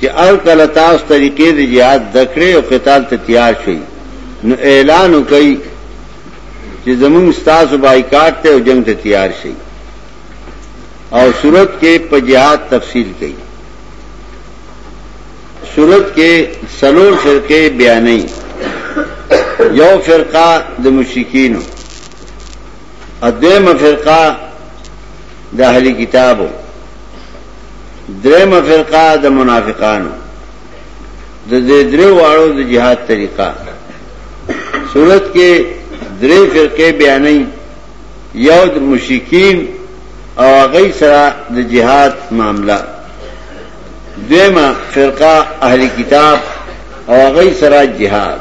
چې هر کله تاسو طریقې د جهاد زده کړې او قتال ته تیار شئ نو اعلان وکړئ چې زمونږ ستاسو بایکاټ ته او جنگ ته تیار شئ او صورت کې په جهاد تفصیل کړئ صورت کې سلور فرقې بیانې یو فرقه د مشرکینو ادمه فرقه د اهلی کتابو درېمه فرقه د منافقانو د دې درې واړو د جهاد طریقه صورت کې درې فرقې بیانې یو د مشرکین او هغه سره د جهاد معاملہ دیمه فرقه اهلی کتاب او هغه سره جهاد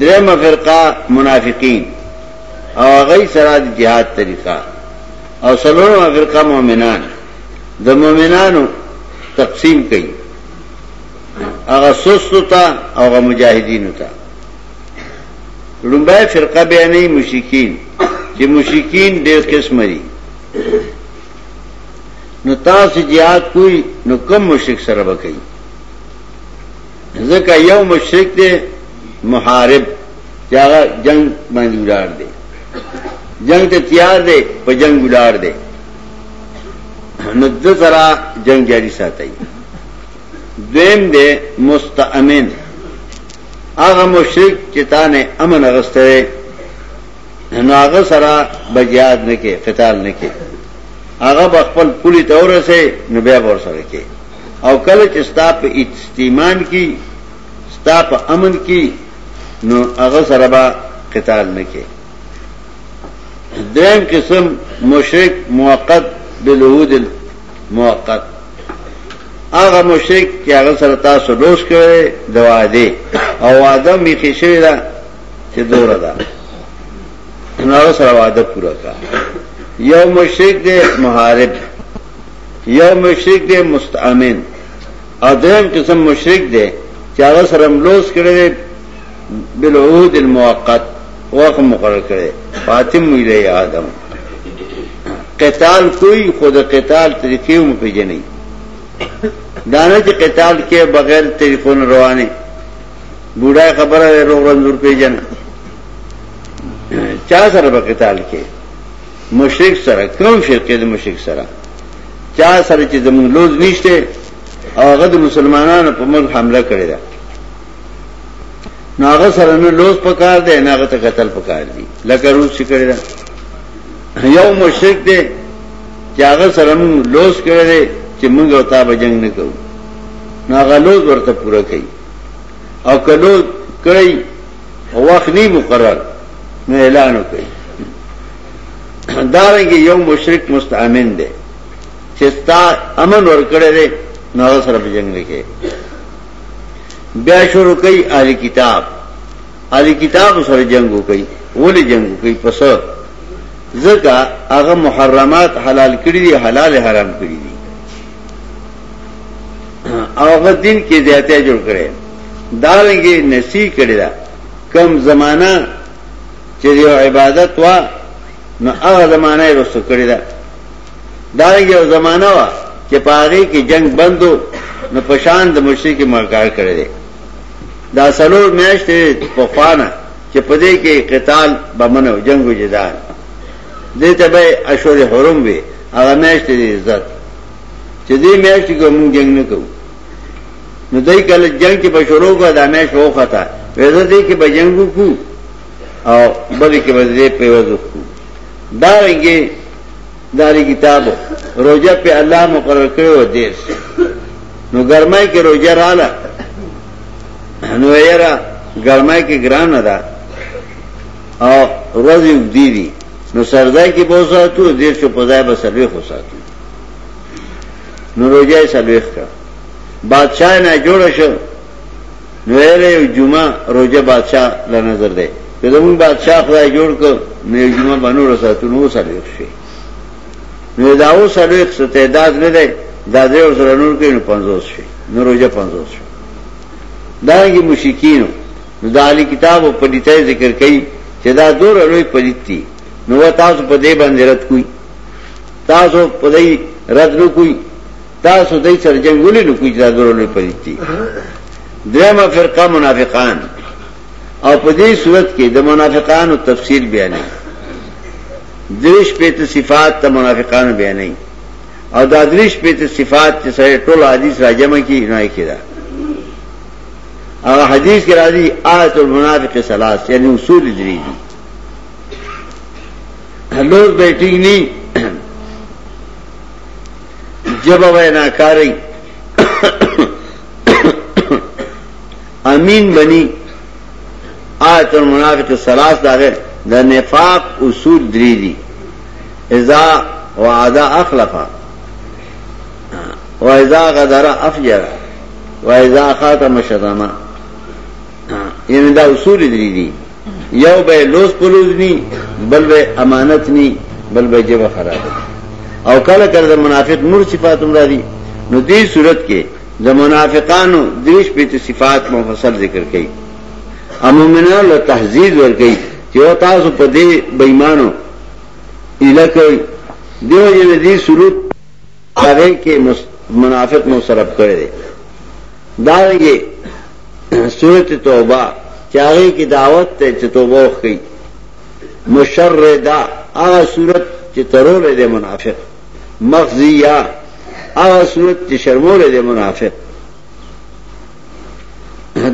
دریمه فرقه منافقین او هغه سره د جهاد طریقه او سلورمه فرقه مؤمنان د مؤمنانو تقسیم کوي هغه سستو ته او هغه مجاهدینو ته لومبای فرقه به نه مشکین چې مشکین ډېر قسم دي نو تاسو jihad کوی نو کم مشرک سره وکړي ځکه یو مشرک دی محارب چې هغه جنگ باندې ولار دی جنگ ته تیار دی په جنگ ولار دی نو د سره جنگ جاری ساتي دویم دی مستأمن هغه مشرک چې تا نه امن غستره نو هغه سره بجیاد نه کې قتال نه کې هغه خپل پولی تورسه نو بیا ور سره کې او کله چې ستا په استیمان کې ستا په امن کې نو هغه سره به قتال نه کې دریم قسم مشرک موقت بالعهود الموقت هغه مشرک چې هغه سره تاسو دوست کړي د وعده او وعده می کې شوی دا چې دوره ده نو هغه سره وعده پوره کا یو مشرک دی محارب یو مشرک دی مستعمن او دریم قسم مشرک دی چې هغه سره ملوث کړی دی بالعهود المؤقت وخت مقرر کړی فاطم ویلی آدم قتال کوئی خود قتال طریقې هم پیژنې دانه چې قتال کې بغیر طریقو نه روانه بوډا خبره ورو ورو نور پیژنه چا سره به قتال کې مشرک سره کوم فرقه د مشرک سره چا سره چې زمونږ لوز نشته او هغه د مسلمانانو په ملک حمله کړې ده نو هغه سره نه لوز پکار دی نه هغه ته قتل پکار دی لکه روس چې کړی ده یو مشرک دی چې هغه سره مونږ لوز کړی دی چې مونږ او تا به جنگ نه کوو نو هغه لوز ورته پوره کوي او کلو کړی وخت نی مقرر نو اعلان وکړي دارنګ یو مشرک مستامن دی چې ستا امن ورکړی دی نو هغه سره په جنگ لکه بیا شروع کوي اهل کتاب اهل کتاب سره جنگ وکړي ولې جنگ وکړي پس ځکه هغه محرمات حلال کړی دي حلال حرام کړی دي هغه دین کې زیاته جوړ کړي دالګي نسی کړي دا کم زمانہ چې یو عبادت وا نو هغه زمانہ یې رسو کړي دا دالګي یو زمانہ وا چې پاغي کې جنگ بندو نو پشان د مشرک مرکار کړي دي دا سلور میاشتې په فانا چې په دې کې قتال بمنو جنگ و جدال دې ته به اشور حرم وي هغه میاشت دی عزت چې دې میاشت کې موږ جنگ نه کوو نو دای کله جنگ کې بشورو کو دا میاشت وخته وېزه دې کې به جنگ وکړو او بل کې به دې په وځو دا رنګي داری کتاب روزه په الله مقرر کړو دیش نو ګرمای کې روزه رااله نو یې را ګرمای کې ګران ده او ورځې دي دي نو سرځای کې به وساتو دیر شو په ځای به سلويخ وساتو نو روزه یې سلويخ کړه بادشاہ نه جوړ شو نو یې جمعه روزه بادشاہ له نظر دی که زمون بادشاہ خدای جوړ کړ نو یې جمعه باندې وساتو نو سلويخ شي نو دا و سلويخ ستعداد نه دی دا دې ور سره نور کې 50 شي نو روزه 50 شي دا یې مشکینو نو دا علی کتاب او پلیتای ذکر کړي چې دا دور لوی پلیت دي نو تاسو په دې باندې رد کوی تاسو په دې رد نو کوی تاسو دې سره جنگ ولې نو کوی دا دور لوی پلیت دي درېمه فرقه منافقان او په دې صورت کې د منافقانو تفصیل بیانې دریش په صفات ته منافقانو بیانې او دا دریش په صفات چې سره ټول حدیث راجمه کی نه کیدا او حدیث کې راځي آیت المنافق ثلاث یعنی اصول درې دي لوز به ټینګ ني جبا وای ناکاری امین بنی آیت المنافق ثلاث دا غیر د نفاق اصول درې دي اذا وعده اخلفه وایزا غدر افجر وایزا خاتم شتما یعنی دا اصول دری دی یو به لوس پلوز نی بل به امانت نی بل به جبه خراب او کله کله د منافق نور صفات هم را دي نو دې صورت کې د منافقانو دریش په صفات مفصل ذکر کړي امومنه له تهذیب ور کوي چې تاسو په دې بېمانو الکه دیو جن دې صورت هغه کې منافق مصرف کړی دی دا رنګه سورت توبه چې هغه کې دعوت ته چې توبه وکړي مشردا هغه سورت چې ترولې دی منافق مخزیه هغه سورت چې شرمولې دی منافق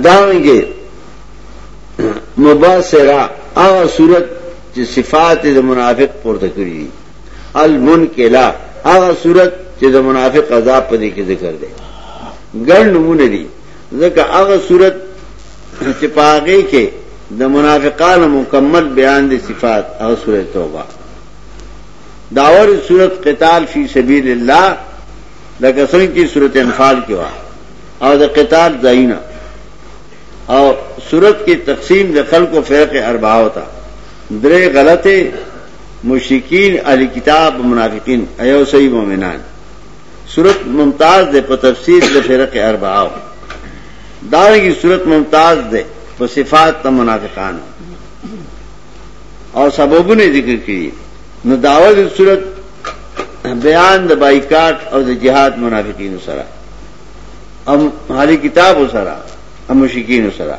دا رنګه مباسره هغه سورت چې صفات د منافق پورته کړی دي المنکلا هغه صورت چې د منافق عذاب په دې کې ذکر دی ګڼ نمونه دي ځکه هغه صورت چې پاغه کې د منافقانو مکمل بیان دي صفات هغه سورې توبه داور صورت قتال فی سبیل الله لکه څنګه چې صورت انفال کې و او د قتال ځایونه او صورت کی تقسیم د خلق و فرق ارباو تا درې غلطه مشرکین اهل کتاب منافقین ایو صحیح مؤمنان صورت ممتاز ده په تفسیر د فرق اربعه داغي صورت ممتاز ده په صفات د منافقان او سببونه ذکر کړي نو داوود صورت بیان د بایکاټ او د جهاد منافقین سره ام حالی کتاب سره ام مشکین سره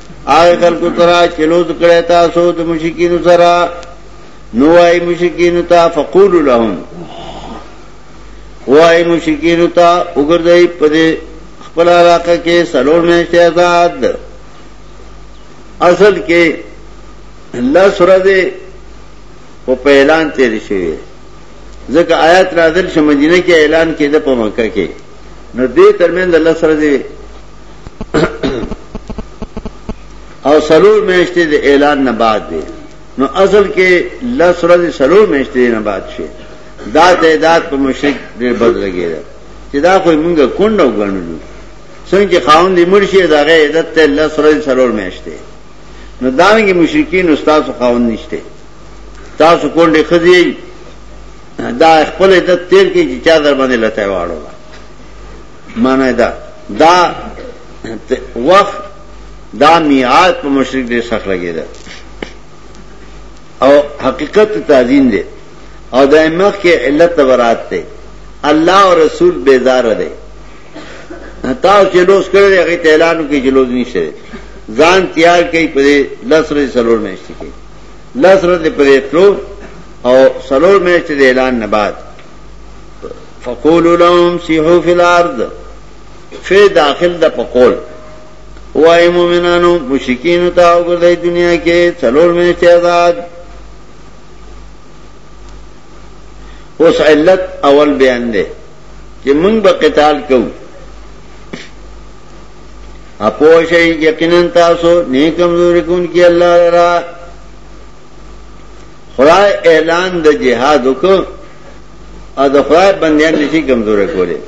آئے خلقو ترا چلوز کرے تاسو د مشکینو سرا نو آئی مشکینو تا فقولو لهم او آئی مشکینو تا اگردائی پدے خپل علاقہ کې سلور میشتے آزاد اصل کې لس ورځې په اعلان تیر شوی ځکه آیات نازل شو مدینه کې اعلان کېده په مکه کې نو دې ترمن د لس ورځې او سلور میشتې د اعلان نه بعد دی نو اصل کې لس ورځې سلور میشتې نه بعد شي دا تعداد په مشرک ډېر بد لګیږي چې دا خو موږ کونډو غنلو څنګه چې خاون دې مرشي دا غي عدت ته لس ورځې سلور میشتې نو دا ویني مشرکین استاد خاون نشته تاسو کونډې خدي دا خپل عدت تیر کې چې چا در باندې لته واړو معنی دا دا وخت دا میعاد په مشرک ډیر سخت لګیدا او حقیقت تعظیم دی او د مخ کې علت برات دی الله او رسول بیزار دی تاسو چې لوس کړی هغه ته اعلان وکړي چې لوس نشته ځان تیار کړي په لسره سلور مېشت کې لسره دې پرې تلو او سلور مېشت دې اعلان نه بعد فقولوا لهم سيحوا في الارض فی داخل د پقول وای مومنانو مشکین ته وګورئ دنیا کې څلور میاشتې آزاد اوس علت اول بیان دی چې موږ به قتال کوو اپوشی یقینا تاسو نیکم زور کون کی اللہ را خدای اعلان د جهاد وکړ او د خدای بندیان نشي کمزورې کولې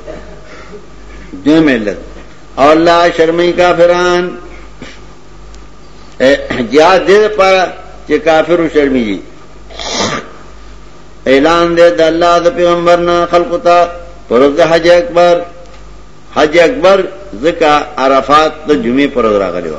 دې ملت او الله شرمې کافران جهاد دې پر چې کافر شرمې اعلان دې د الله د پیغمبر نه خلق ته پرز د حج اکبر حج اکبر ځکه عرفات د جمعې پر ورځ راغلی و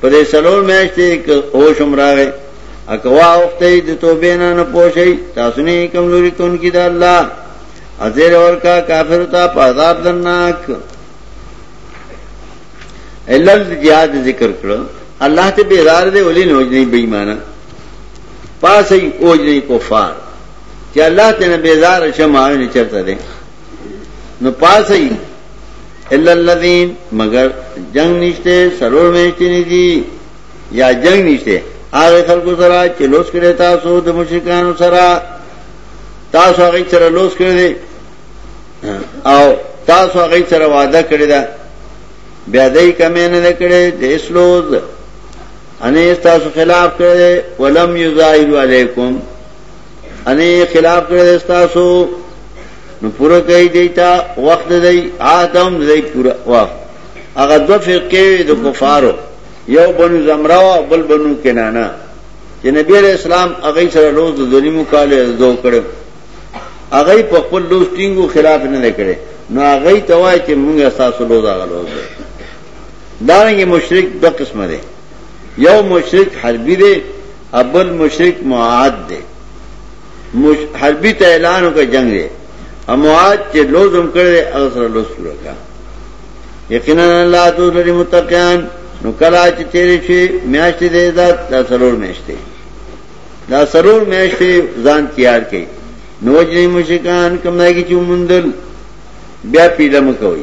په دې سلور میاشتې کې هوش هم راغی اکوا وخت د توبې نه نه پوښي تاسو نه کمزوري کون کی د الله ازر اور کا کافر تا پازاب درناک علل جهاد ذکر کړو الله ته به زار دې ولې نه وځي بې ایمانه پاسې اوځي کفار چې الله ته نه بیزار شمه نه چرته دي نو پاسې الا الذين مگر جنگ نشته سرور میشتي نه دي یا جنگ نشته هغه خلکو سره چې لوس کړي تاسو د مشرکانو سره تاسو هغه سره لوس کړی او تاسو هغه سره وعده کړی دا بیا دای کمه نه کړی د اسلوز انې تاسو خلاف کړی ولم یظاهر علیکم انې خلاف کړی تاسو نو پوره کوي دیتا وخت دی آدم دی پوره وخت هغه دو فرقې د کفارو یو بنو زمرا او بل بنو کنانا چې نبی علیہ السلام هغه سره روز د ظلمو کال دو کړو هغه په خپل لوز ټینګو خلاف نه کړي نو هغه ته وای چې موږ تاسو لوز هغه لوز دا رنګ مشرک دو قسمه دي یو مشرک حربي دی ابل مشرق معاد دے حربی تا اعلانو کا جنگ دے امعاد چے لوزم کردے اغسر لوز پورا کا یقینا اللہ تو لری متقیان نو کلا چے تیرے شے میاشتے دے ذات دا سرور میشتے دا سرور میشتے زان تیار کئی نو جنی مشرکان کم دائی کی چو مندل بیا پیلم کوئی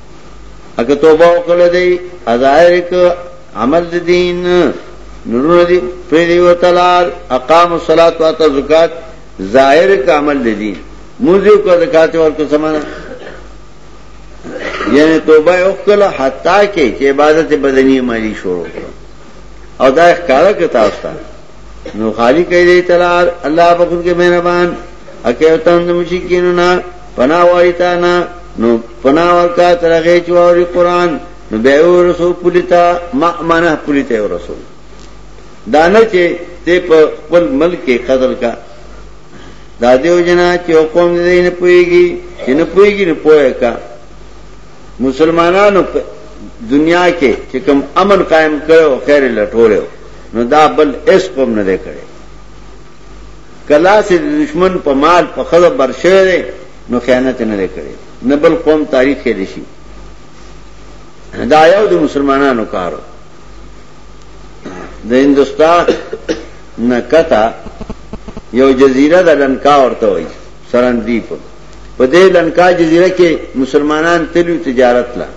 اګه توبه وکړه دی ازایر ک عمل د دین نورونه دی پر دی وتلار اقام الصلاه و اتو زکات ظاهر ک عمل د دین موزه کو زکات ورکو سمانه یعنی توبه وکړه حتا کې چې عبادت بدنی مالی شروع او دا ښکارا کې تاسو ته نو خالی کوي دی تلار الله بخون کې مهربان اکه وتند مشکینو نه پناه واری تا نه نو پناه ورکا تر هغه چې وری قران نو به ورسو پولیتا ما معنا پولیته ورسو دانه چې ته په خپل ملک کې قدر کا دا دیو جنا چې قوم دې نه پويږي چې نه پويږي نه پوهه کا مسلمانانو دنیا کې چې کوم امن قائم کړو خیر لټوره نو دا بل اس قوم نه دی کړی کلا سے دشمن په مال په خزه بر شوی دی نو خیانت نه لري نه بل قوم تاریخ کې دشي دا یو د مسلمانانو کارو د هندستان نه کتا یو جزیره د لنکا ورته وای سرندیپ په دې لنکا جزیره کې مسلمانان تلو تجارت لا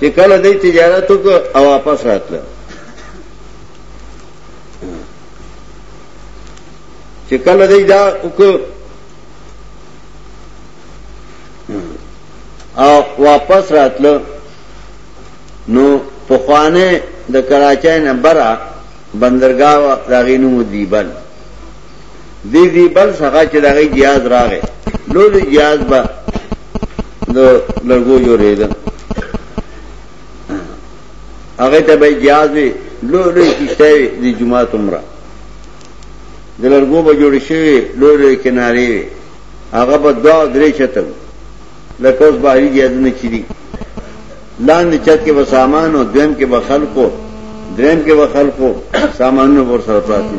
چې کله دې تجارت وکړ او واپس راتله چې کله دی دا وک او واپس راتلو نو په خوانه د کراچۍ نه برا بندرګاه او راغینو دیبل دی دیبل څنګه چې دغه جیاز راغې لوی جیاز به د لګو جوړېدل هغه ته به جهاز وي لوی لوی کشته وي د جمعه تمره د لرګو به جوړ شي لوی لوی کناري وي هغه به دوا درې چتم لکه اوس بهري جهازونه چي دي لاندې چت کې به سامان او دویم کې به خلکو دریم کې به خلکو سامانونه ور سره پراته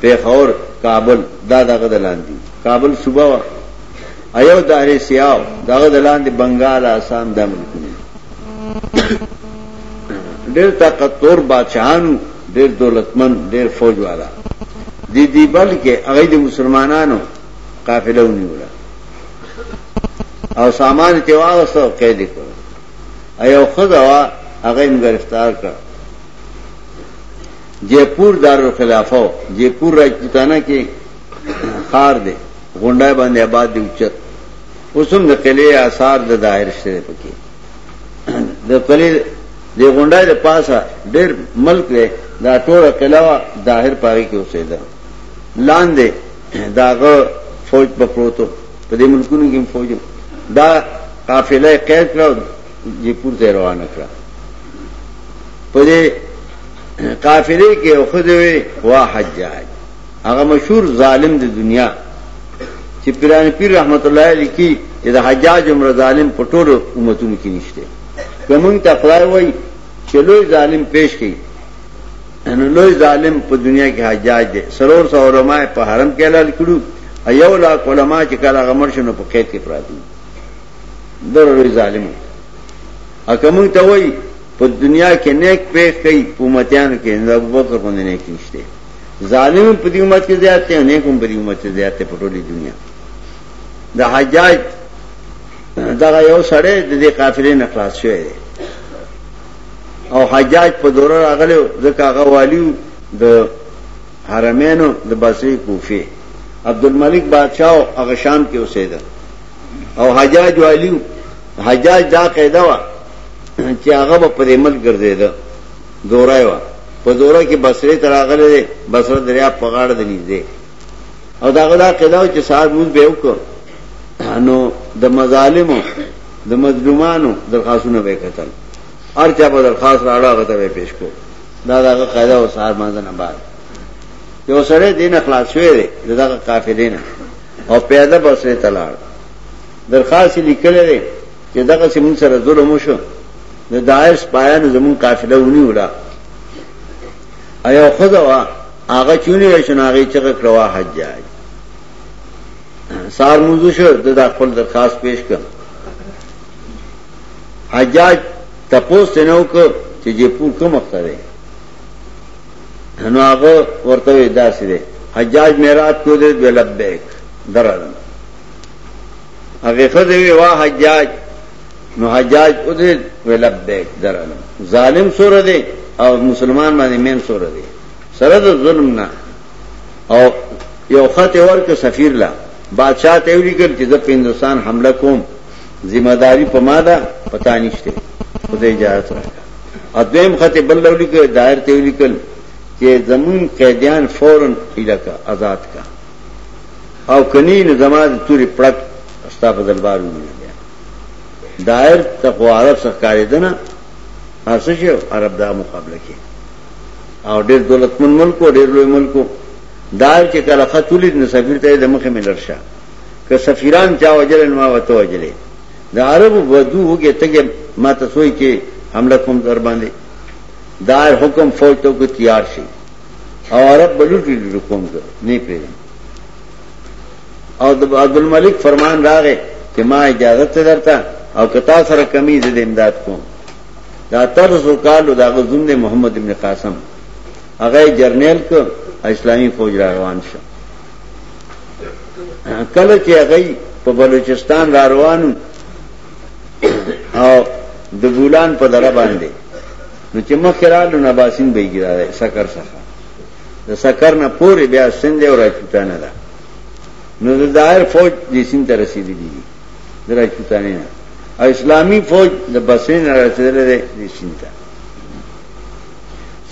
پېښور، کابل دا د هغه د لاندې کابل صوبه وه ایو دهرې سیاو د هغه د لاندې بنګال آسام دا ملکونه ډېر طاقتور بادشاهانو ډېر دولتمن ډېر فوج والا دی دی بلکې هغه د مسلمانانو قافله ونیوله او سامان ته واغسته او قید کړ ایو خدوا هغه هم گرفتار کړ جے پور دارالخلافه و جے پور راجپوتانه کې ښار دی غونډای باندې آباد دی اوچت اوس هم د قلعه آثار د داهر شته پکې د قلعه د غونډای د پاسه ډېر ملک دی دا ټول قلعه داهر پاره کې اوسېده لاندې داغه فوج په پروتو په دې ملکونو کې فوج دا قافله قید کړو جیپور ته روانه کړه په دې قافلې کې یو خدای وي وا حجاج هغه مشهور ظالم د دنیا چې پیران پیر رحمت الله علیه کی چې د حجاج عمر ظالم په ټولو امتونو کې نشته کومون ته خدای وای چې لوی ظالم پیش کړي ان لوی ظالم په دنیا کې حجاج دي سرور سو علماء په حرم کې اعلان کړو ایو لا علماء چې کله غمر شنو په قید کې پراته دي ډېر لوی ظالم دی اکه مونږ ته وای په دنیا کې نیک پیښ کوي په امتیانو کې د ابوبکر باندې نیک نشته ظالم په دې امت کې زیات دی نیک هم په دې امت کې زیات دی په ټولې دنیا د حجاج دا یو سړی د دې قافلې نه خلاص شوی دی او حجاج په دوره راغلی ځکه هغه والیو د حرمینو د بصری کوفه عبدالملک بادشاہ هغه شام کې اوسېده او حجاج والیو حجاج دا قاعده وا چې هغه په دې ملک ګرځیدا دورای وا په دوره کې بصره تر هغه لري بصره دریا په غاړه د نږدې او دا غلا قاعده چې سار موږ به وکړو نو د مظالمو د مظلومانو درخواستونه به قتل هر چا په درخواست راړه غته به پیش کو دا دا قاعده او سار مانځ نه بعد یو سره دین اخلاص شوی دی دا قافلینه او پیاده بصره تلاړ درخواست یې لیکلی دی چې دغه سیمون سره ظلم وشو د داعش پایان زمون قافله ونی ولا ایا خدا وا هغه چونی وشن هغه چې کړوا حج جای سار موضوع شو د خپل درخواست پیش کړ حجاج تپوس نه وکړ چې جې پور کوم وخت دی نو هغه ورته داسې دی حجاج میرات کو دې لبیک درل هغه خزه وی وا حجاج نو حجاج او دې ولب بیک درنه ظالم سور دی او مسلمان باندې مین سور دی سره د ظلم نه او یو خط ورک سفیر لا بادشاہ ته ویل کړ چې د هندستان حمله کوم ذمہ داری په ما ده پتا نشته خدای اجازه راکړه ادم خط بل لولي کې دایر ته ویل کړ چې زمون قیدیان فورن علاقہ آزاد کا او کنی نو زما د توري پړک ستا په دلبار ومنه بیا دایر تقو عرب سخکاری دنه هرڅه شو عرب دا مقابله کې او ډېر دولتمن ملک او ډېر لوی ملک دایر چې کله خط ولید نو سفیر ته د مخه ملر شه که سفیران چا وجل نو ما وته وجلې د عرب ودو وګه تګه ما ته سوې کې حمله کوم در باندې دایر حکم فوج ته کو تیار شي او عرب بلوټي د کوم ځای نه پیژن او د عبد الملک فرمان راغې چې ما اجازه ته درته او کتا سره کمی زید امداد کوم دا تر سو کال دا غزون دے محمد ابن قاسم هغه جرنیل کو اسلامی فوج را روان شو کله چې هغه په بلوچستان را روان او د بولان په دره باندې نو چې مخکې رالو نو اباسین به یې ګیرا دی سکر څخه د سکر نه پورې بیا سند دی او راجپوتانه ده نو د دایر فوج دې سین ته رسېدلی دي د راجپوتانه نه او اسلامی فوج د بصرې نه رسېدلی دی دې سین ته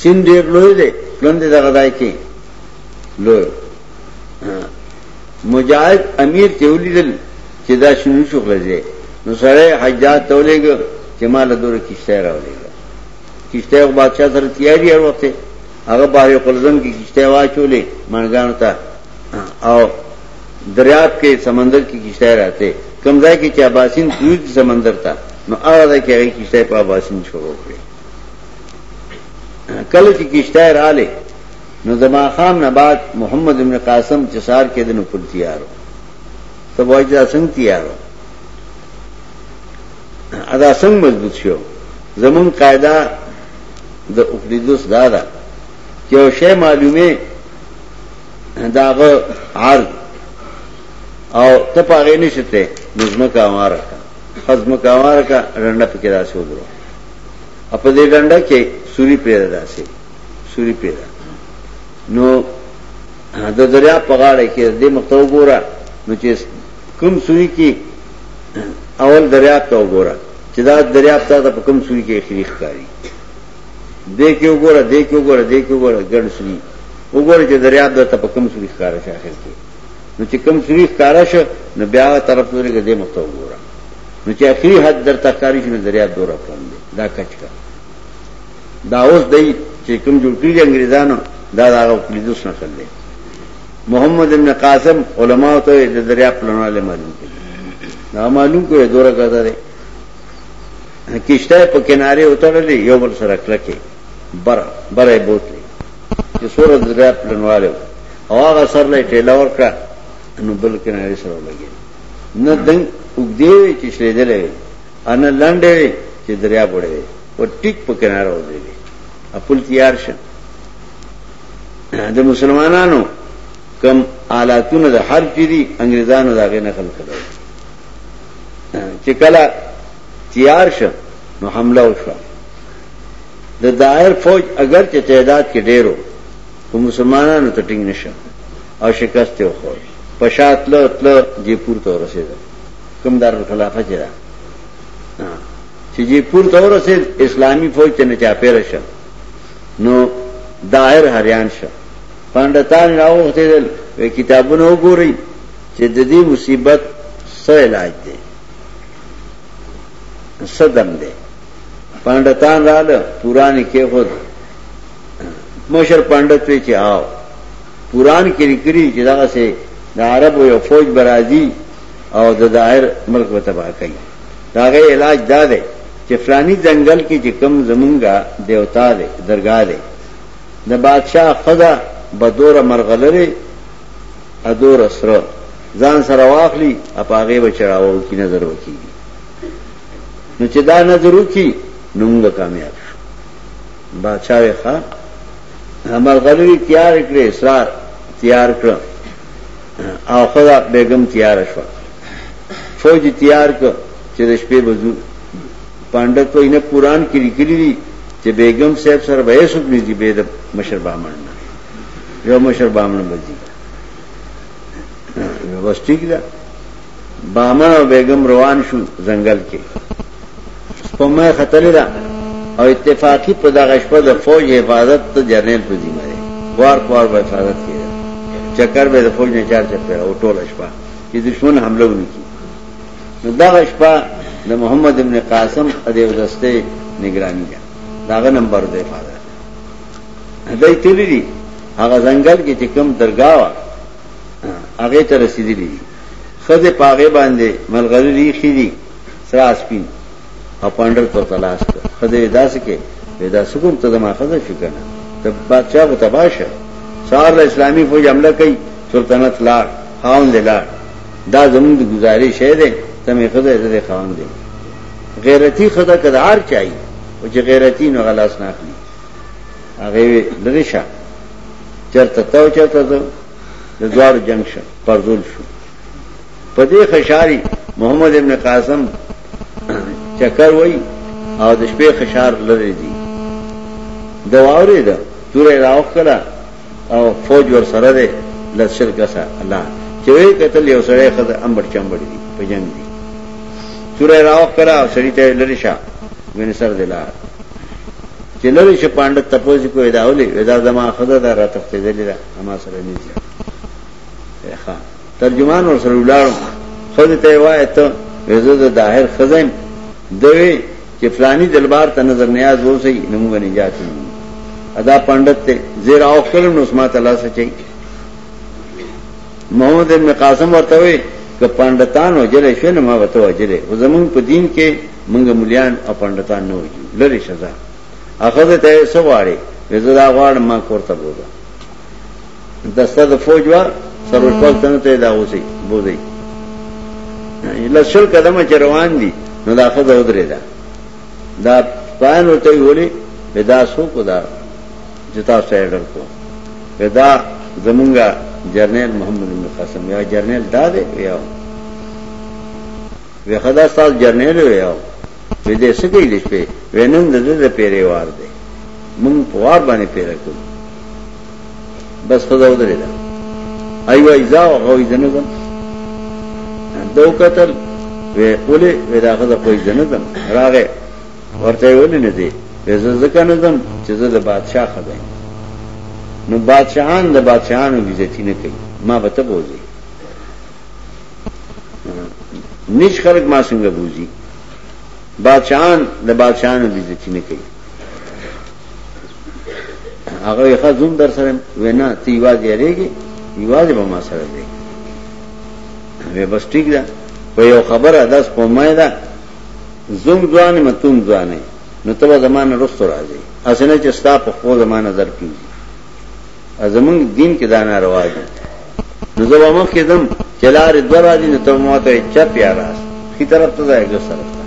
سین ډېر لوی دی پلند دغه ځای کې لوی مجاهد امیر چې ولیدل چې دا شنو شو خلځې نو سړی حجاج ته ولېږه چې ما له دوره کشته راولېږه کشته یو بادشاہ سره تیاری هر وخت هغه بارې قلزم کې کشته واچولې منګانو ته او دریاب کې سمندر کې کشته راته کم ځای کې چې اباسین پروت سمندر ته نو هغه ځای کې هغه کشته په اباسین شروع کړې کله چې کشته رااله نو زما خام نه بعد محمد ابن قاسم چې سار کې د نو پرتیارو ته وای چې دا څنګه تیار و ادا څنګه مضبوط شو زمون قاعده د اوکلیدوس دا ده چې یو شی معلومه داغه عرض او ته پاره نشته نظم کا امر کا خزم کا امر کا رنده پکې راځو درو په دې ډنډه کې سوري پیدا داسي سوري پیدا نو د دریاب په غاړه کې دې مخته وګوره نو چې کوم سوی کې اول دریاب ته وګوره چې دا دریاب ته په کوم سوی کې خریخ کاری دې کې وګوره دې کې وګوره دې کې وګوره ګڼ سوی وګوره چې دریاب د ته په کوم سوی ښکار شي اخر کې نو چې کوم سوی ښکار شي نو بیا طرف لوري کې دې مخته وګوره نو چې اخري حد درته کاری شي نو دریاب دوره پوند دا کچ کړه دا اوس دی چې کوم جوړ کړی انګریزانو دا دا کلیدوس نه کړل محمد ابن قاسم علما ته د دریا پلانواله معلوم کړي دا معلوم کوي دوره غدا ده کیشته په کناره وترلې یو بل سره کلکه بر برې بوتلې چې سورہ دریا پلانواله او هغه سر لې ټیلا ور کړ نو بل کناره سره لګي نه دنګ وګدې چې شریدلې انا لنډې چې دریا بوړې ور ټیک په کناره ودرېږي خپل تیار شه د مسلمانانو کم آلاتونه د حرب کې دي انګريزانو دا غي نقل کړو چې کله تیار شه نو حمله وشو د دایر فوج اگر چې تعداد کې ډیرو خو مسلمانانو ته ټینګ نشه او شکست یې وخوړ پشات له تل جیپور ته رسیدل کوم دار الخلافه چې دا چې جې پور ته ورسېد اسلامي فوج ته نه چاپېره شه نو دایر هریان شه پاندتان راوخته دل وی کتابونه وګورئ چې د دې مصیبت څه علاج دی صدم دی پاندتان رااله پوران کې خود مشر پاندت وی چې آو پوران کې لري چې دا سه د عربو یو فوج برازي او د دایر ملک وتبا کوي د هغه علاج دا دی چې فلاني ځنګل کې چې کوم زمونږ دیوتا دی، درګاه دی، د بادشاه ښځه به دوره مرغلرې او دوره سره ځان سره واخلي او په هغې به چړاوه وکړي، نذر به کېږي. نو چې دا نذر وکړي نو موږ به کامیاب شو. بادشاه وی ښه مرغلري تیار کړې، سره تیار کړه. او خدا بیگم تیار شو فوج تیار ک چې د شپې بزو پاندت په ان قران کې لیکلي دي چې بیگم صاحب سره به سوک نږدې به د مشر بامن نه یو مشر بامن بځي بس ٹھیک ده بامن او بیگم روان شو ځنګل کې سپمه خطلې ده او اتفاقی په دغه شپه د فوج حفاظت ته جرنیل په ذمہ دی وار وار به حفاظت کیده چکر به د فوج نه چار چپه او ټول شپه چې دشمن حمله ونکړي نو دغه شپه د محمد ابن قاسم ادیو دسته نگرانی ده داغه نمبر دی حفاظت دای تللی دي هغه ځنګل کې چې کم درگاه وا هغه ته رسیدلی دي خزه پاغه باندې ملغلری خېدي سرا سپین او پاندر تو تلاش کر خزه دا سکے پیدا سکم ته زما خزه شو کنه ته بادشاہ کو تباشه سار له اسلامي فوج حمله کوي سلطنت لا خاون دی لا دا زمون د گزارې شه ده ته می خزه زده خاون دی غیرتی خزه کدار چای او چې غیرتی نو غلاس نه اخلي هغه لری شه چرته تو چرته ته د دوار جنگ شه پرزول شو پدې خشاري محمد ابن قاسم چکر وای او د شپې خشار لري دي د واورې ده تورې راوخ کړه او فوج ور سره ده لشل کسا الله چې وی قتل یو سره خدای امبر چمبر دي په جنگ دي تورې راوخ کړه او سړی ته لری شه غني سر دلا چې لری شه پاند تپوز کوی دا ولي ودا زما خدای دا را تختې دلی دا ما سره نه ښه ترجمان ور سره ولاړم خزه ته وای ته وزه د داهر خزم دوی چې فلانی دلبار ته نظر نیاز وسی نو موږ نه جاتو ادا پندت ته زیر او کلم نو سمات الله سچي محمد ابن قاسم ورته وي ک پندتان او جره شنه ما وته وجره زمون په دین کې موږ مليان او پندتان نه وي لری شزا اخذ ته سواړي زه دا غواړم ما کوړه بوزه دسته د فوج وا سروش پاک څنګه ته دا اوسې بوزي لشل قدمه چې روان دي نو دا خزه ودرې ده دا پاین ورته ویلي ودا سو کو دا جتا سیډر کو ودا زمونږه جرنیل محمد بن قاسم یا جرنیل دا دی یا وی خدا سال جرنیل یا وی دې سګې دې په وینم د دې پیریوار دی مونږ په وار باندې پیره کوو بس خدا ودرې ده ایو ایزا او غوي زنه ده دو قتل وی اوله وی دا غزه کوئی زنه ده راغه ورته ولې نه دی وی زه ځکه نه زم چې زه د بادشاہ خدای نو بادشاہان د بادشاہانو عزت نه کوي ما به ته بوزي نش خلق ما څنګه بوزي بادشاہان د بادشاہانو عزت نه کوي هغه یې خزم در سره وینا تی واځي یریږي یوازې به ما سره دی وی بس ټیک ده په یو خبره داس په مې ده زوم ځوان متوم ځوانې نو ته زمانه رستو راځي اسنه چې ستا په خو زمانه زر کیږي زمونږ دین کې دا ناروا دي نو زه به مخ کېدم چې لارې دوه راځي نو ته به ما ته وایې چپ یا راست ښي طرف ته ځه یا ګس طرف ته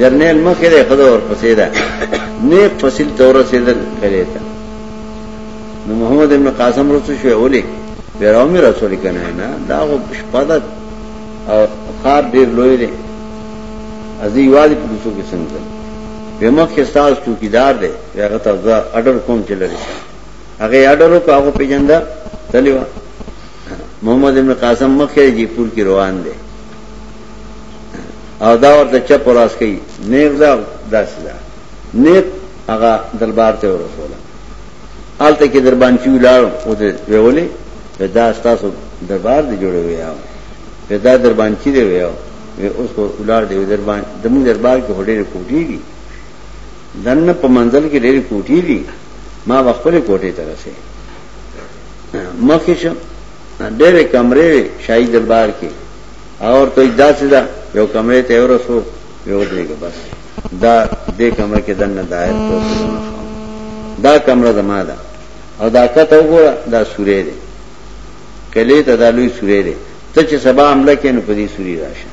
جرنیل مخکې دی ښځه ورپسې ده نیک فصیل ته ورسېدل کلې ته نو محمد ابن قاسم رسو شوی ولې بیا راومې رسولې که نه نه دا خو شپه ده او ښار ډېر لوی دی زه یوازې په کوڅو کې څنګه ځم بیا مخکې ستاسو چوکیدار دی بیا هغه ته زه اډر کوم چې لرې شه هغه اډرو کو هغه پیجنده تلیو محمد ابن قاسم مخه جی پور کی روان دی او دا ورته چپ راس کوي نیغ دا داسې دا نیغ هغه دربار ته ورسوله آلته کې دربان چې ولاړ او دې ویولې دا تاسو دربار دی جوړ وی او دا دربان چې دی وی او اوس کو ولاړ دی دربان دمو دربار کې هډې کوټی دي دنه په منځل کې ډېری کوټی دي ما به خپل کوټه ته رسې مخکې شو ډېرې کمرې وي شاهي دربار کې اور ته داسې ده یو کمرې ته ورسو یو درېګه بس دا دې کمره کې دنه دایر ته دا کمره زما ده او دا کته وګوره دا سورې ده کله ته دا لوی سورې ده ته چې سبا عمله کې نو په دې سوري راشه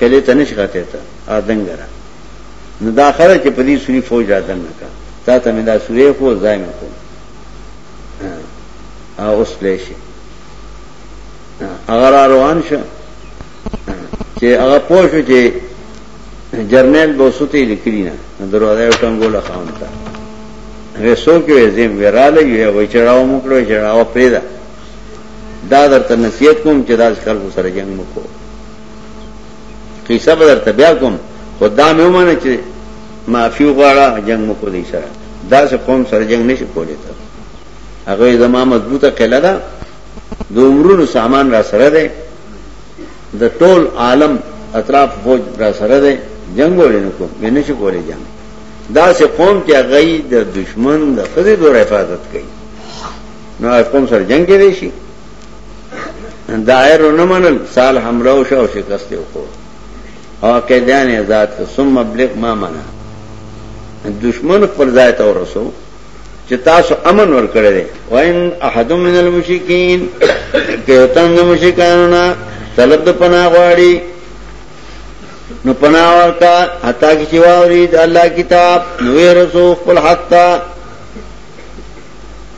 کله ته نشغته ته ادنګره نو دا خره چې په دې سوري فوج را دنه کا تا ته مې دا سورې خو ځای مې خو اوس پلی شي هغه را روان شو چې هغه پوه شو چې جرنیل به سوتې لیکلی نه دروازه یې ټنګوله خاون ته وسو کې زم وراله یو وای چړاو مکړو چړاو پریدا دا درته نصیحت کوم چې دا خلکو سره جنگ مکو قصه به درته بیا کوم خو دا مې ومنه چې معافي وغواړه جنګ مو کو دی سره داسې قوم سره جنګ نشي کولی ته هغه زما مضبوطه قله ده د عمرونو سامان را سره ده د ټول عالم اطراف فوج را سره ده جنگ ولې نه کوم مې نشي کولی جنگ دا سه قوم چې هغه د دشمن د خزې دور حفاظت کوي نو قوم سره جنگ کې دی شي دائر و نمنل سال حملہ و شاو شکست و خور او قیدیان ازاد کر سم مبلغ ما منا دشمن پر ذائت و رسو چې تاسو امن ور کړی دی وان احد من المشرکین که تن د مشرکانو نه طلب د پناه غواړي نو پناه ورکا حتا کی چې واوري د الله کتاب نو رسو خپل حق تا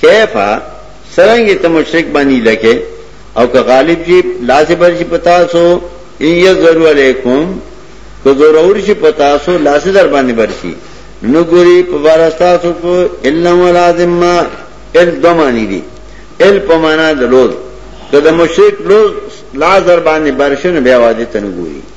کیف سرنګ ته مشرک باندې لکه او که غالب شي لاس برشي پتا سو ان یذرو علیکم که زور اور شي پتا سو لاس در باندې برشي نو ګوري په بارستا سو کو الا ولا ذمه ال دمانی دي ال پمانا د لوز که د مشرک لوز لاس در باندې برشن بیا واجب تنګوري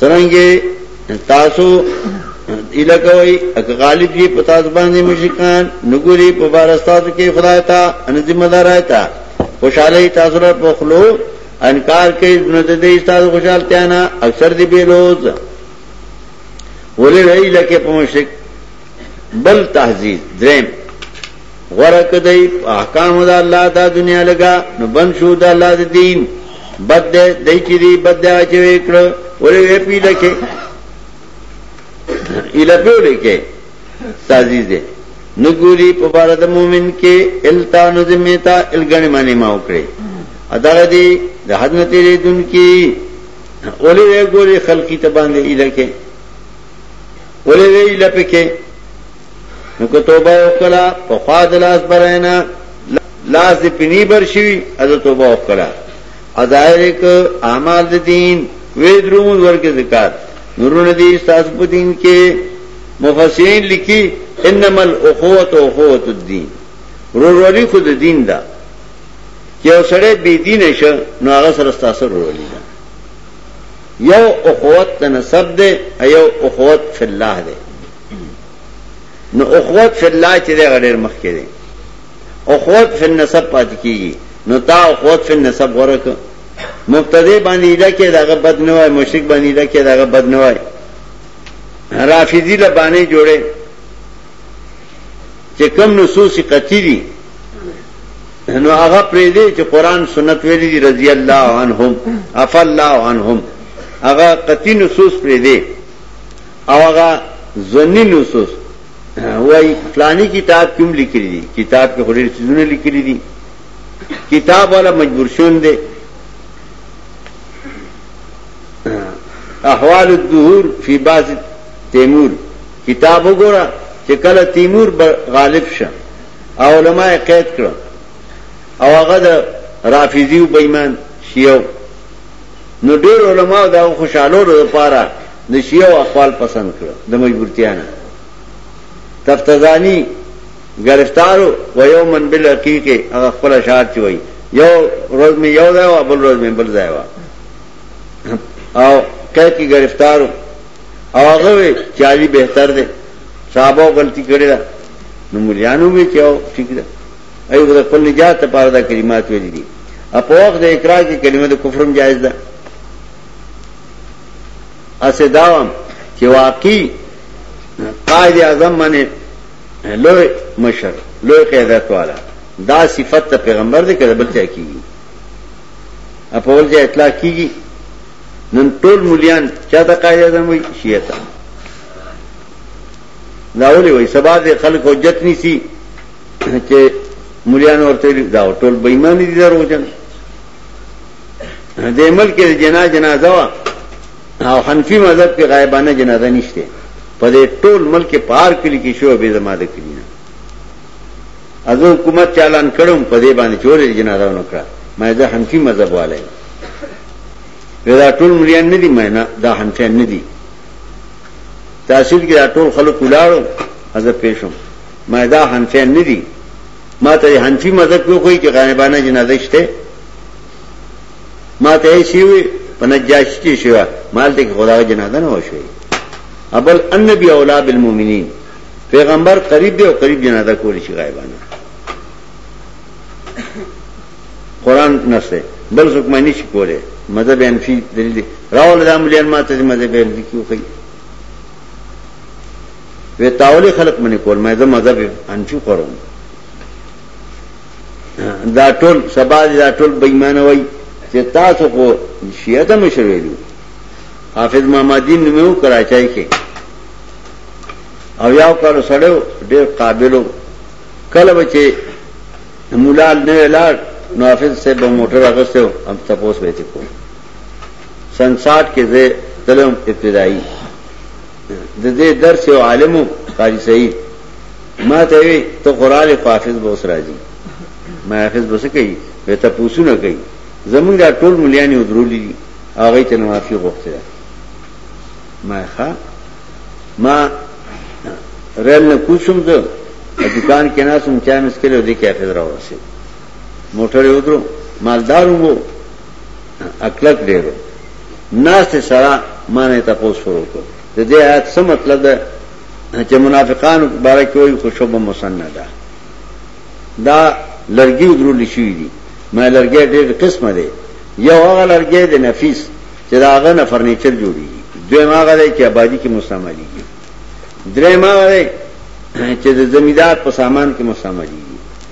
سرنګې تاسو اله کوي اګه غالب جی پتا زبان دي مشکان نګوري په بار استاد کې خدای تا ان ذمہ دار آتا خوشاله تاسو را پخلو انکار کوي نو د دې استاد خوشالتیا نه اکثر دی بیلوز ولې رہی لکه په مشک بل تهذیب درم غره کدی احکام د الله دا دنیا لگا نو بند شو د الله د دین بد دی دای چې دی بد دی چې وکړ ولې وی پی لکه اله په لکه سازی دی نګوري په بار د مؤمن کې التان ذمه تا الګنی معنی ما وکړي ادا دې د حد نه تیرې دن کې ولې وی ګوري خلقی ته باندې اله کې ولې وی لپکه نو که توبه وکړه په خوا د لاس براینا لاس دې پنی بر شوی از توبه وکړه ازایر ک اعمال د دین وې درون ورکه ذکر نورونه دي تاسو په دین کې مفسرین لیکي انما الاخوه اخوه الدین ورورولي خود دین ده یو سره بی دین شه نو هغه سره تاسو ورورولي ده یو اخوت نسب ده ایو اخوت فی الله ده نو اخوت فی الله چې دغه ډېر مخ کې دی اخوت فی النسب پات کیږي نو تا اخوت فی النسب ورک مبتدی باندې دا کې داغه بد نه وای مشرک باندې دا کې داغه بد نه وای رافضی له باندې جوړه چې کم نصوص قطعی دي نو هغه پرې دی چې قران سنت ویلي دي رضی الله عنهم عف الله عنهم هغه قطعی نصوص پرې دی او هغه ځنی نصوص وای فلانی کتاب کوم لیکلی دي کتاب کې خوري چیزونه لیکلی دي کتاب والا مجبور شون دي احوال الدهور فی بعض تیمور کتاب وګوره چې کله تیمور غالب شه او علماء قید کړ او هغه د رافیزی او بېمان شیو نو ډیر علماء دا خوشالولو لپاره د شیعو اقوال پسند کړ د مجبورتیا نه تفتزانی گرفتارو و یو من بل حقیق هغه خپل اشعار چې وای یو روز می یو ځای و بل روز می بل ځای و او کله کې گرفتارو او هغه چې علی بهتر دی صحابه غلطی کړی دا نو مليانو به چاو ٹھیک ده ایو د خپل نجات لپاره دا کلمات ویل دي په وخت د اقرار کې کلمه د کفرم جایز ده اسه داوم چې واقعي قائد اعظم باندې لوی مشر لوی قیادت والا دا صفت ته پیغمبر دې کړه بل ځای کیږي په ول ځای اطلاق کیږي نن ټول مليان چا ته قائد اعظم وي شیعه ته دا ولي وي سبا دې خلک حجت نيسي چې مليان ورته دا ټول بېمان دي درو جن د ملک د جنا جنازه وا او حنفي مذهب کې غایبانه جنازه نشته په دې ټول ملک پار کلی کې شو به زما د کلی نه از حکومت چالان کړم په دې باندې چورې جنازه ونکړه مې دا حنفي مذهب والے ودا ټول مليان نه دي مې نه دا حنفي نه دي تحصیل کې ټول خلک ولاړو از پېښم ماوې دا حنفیان نه دي ما ته د حنفي مذهب کې وښوي چې غایبانه جنازه شته ما ته یې شوي په نجاشي کې شوه مال ته خدای جنازه نه وشوي ابل النبي اولا بالمؤمنین پیغمبر قریب دی او قریب جنازه کول شي غایبانه قران نشته بل څوک مې نشي کوله مذهب انفي دلیل راول د عملیان ما ته مذهب انفي کوي وی تاولی خلق منی کول مې د مذهب انفی خورم دا ټول سبا دا ټول بېمانه وای چې تاسو کو شیعه د مشر ویلو حافظ محمدین نومو کراچۍ کې او یاو کارو سړیو ډېر قابلو کله بچي مولال نه لاړ نو حافظ صاحب موټر اغسته او تاسو وې ته کو سن ساٹھ کے زے تلم ابتدائی د دې درس یو عالم قاری سعید ما ته وی ته قران حافظ بوس راځي ما حافظ بوس کوي به ته پوسونه کوي زمونږ دا ټول مليانی ودرولې دي هغه ته معافي غوښته ما ښا ما رل نه کوشم ته دکان کې ناسم چا مسکلو دي کې حافظ راوړسي موټر یو درو مالدار وو اکلک ډیرو ناس ته سره معنی ته پوس فرو کو د دې آیت څه مطلب ده چې منافقانو باره کې وي خوشبه مسنده دا لرګي درول شي دي مې لرګي ډېر قسمه دي یو هغه لرګي د نفیس چې دا هغه نه فرنیچر جوړیږي دوی ماغه دی چې آبادی کې مستعمليږي درې ماغه دی چې د زمیدار په سامان کې مستعمليږي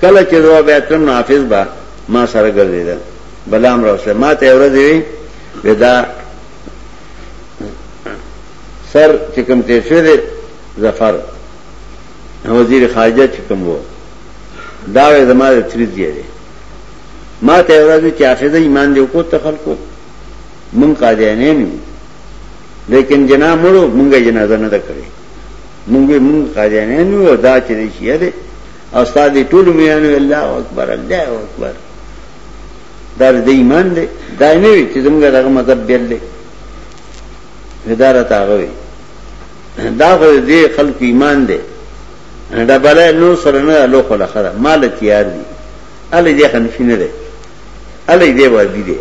کله چې زه بیا تلم نو حافظ به ما سره ګرځېده بلام راوسه ما ته ورځ وی ودا سر چې کوم تیر شوی دی ظفر وزیر خارجه چې کوم وو دا وې زما د تریز دی ما ته ورځ چې حافظ ایمان دی کو ته خلکو مونږ قاضیانه نه لیکن جنا مړو مونږه جنازه نه کړې مونږه مونږ قاضیانه نه و دا چې شي دی استاد ټول میانو الله اکبر الله اکبر دا د ایمان دی دا نه وی چې زموږ دغه مذهب بیل دی هدارت هغه وی دا خو دې خلق ایمان دی دا بلای نو سره نه لو خلا خره مال تیار دی الی دې خنفی نه دی الی دې وادي دی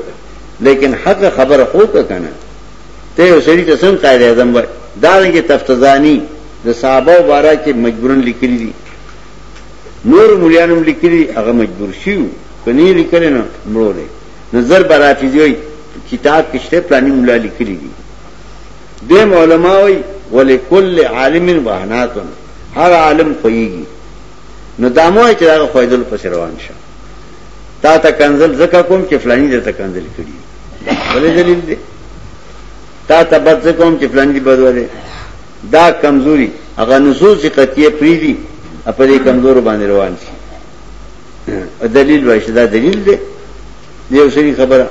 لیکن حق خبر خو کا کنه ته سړي ته څنګه قائد اعظم وای دا رنګه تفتزانی د صحابه مبارک مجبورن لیکلي دي نور مليان هم لیکلي هغه مجبور شيو کني لیکل نه مړو دي نظر براتي دی کتاب کې شته پلاني مولا لیکلي دي د علماء وي ولکل عالم وهنات هر عالم خوېږي نو دامو چې دا خوېدل پس روان شه تا ته کنزل زکه کوم چې فلاني دې ته کنزل کړی ولې دلیل دی تا ته بد زکه کوم چې فلاني دې بدوله دا کمزوري هغه نصوص قطعیه پریدي په دې کمزورو باندې روان شي دلیل وایي دا دلیل دی یو سری خبره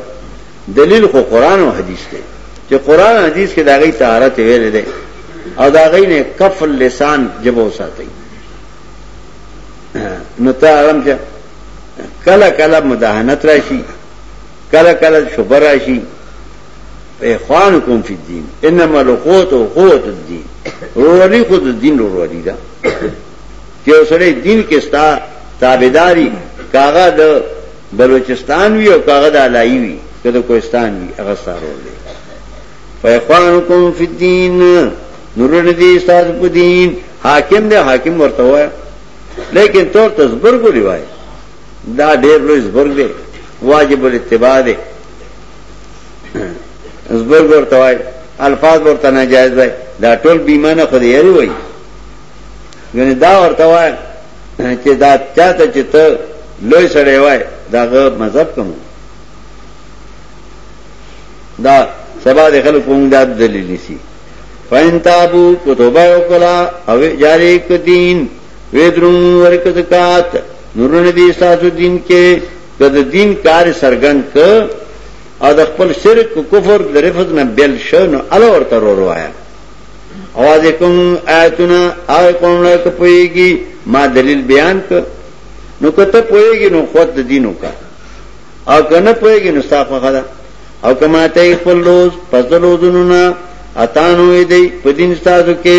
دلیل خو قران او حدیث دی چې قران او حدیث کې دا غي طهارت ویل دی او دا غي نه کف اللسان جبو ساتي نو ته آرام شه کله کله مداهنت راشي کله کله شوبر راشي اخوانکم فی الدین انما الاخوت اخوت الدین رورولی خود دین رورولی دا چې اوسړی دین کې ستا تابعداري کاغه د بلوچستان وی او کاغه د علایي وی کده کوهستان وی هغه سارو دی فاخوانکم فی الدین نورن دی استاد په دین حاکم دی حاکم ورته وای لیکن تور تصبر کو روایت دا ډیر لوی زبر دی واجب الاتباع دی زبر ورته وای الفاظ ورته ناجایز وای دا ټول بیمانه خو دې یری وای غنی دا ورته وای چې دا چاته چې ته لوی سړی وای داغه مذهب کوم دا سبا د خلکو په موږ د دلیل نسی فین تابو کتوبه وکلا او جاری ک دین ویدرون ورکت کات نورن دی ساسو دین کې د د دین کار سرګند ک او د خپل شرک او کفر د رفض نه بل شو نو ال ورته ورو وایا اواز کوم آیتونه آی کوم نه کویږي ما دلیل بیان ک نو کته پویږي نو خود د دینو کا او کنه پویږي نو صافه خدا او کما ته خپل لوز پس لوزونو نه اتانو دی په دین تاسو کې